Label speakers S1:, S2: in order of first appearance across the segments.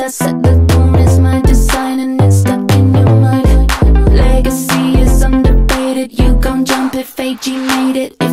S1: I set the tone as my design and it's stuck in your mind. Legacy is undebated. You gon' jump if AG made it.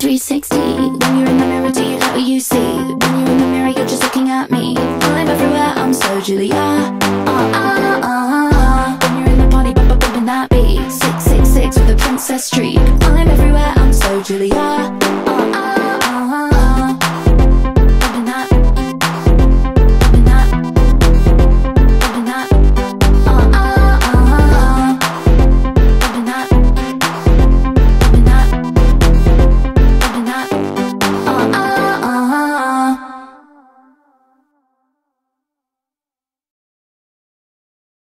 S1: 360. When you're in the mirror, do you like what you see? When you're in the mirror, you're just looking at me. I'm everywhere, I'm so Julia. Uh, uh, uh. When you're in the party, bump, bump, bumping that beat. 666 with a princess streak. I'm everywhere, I'm so Julia.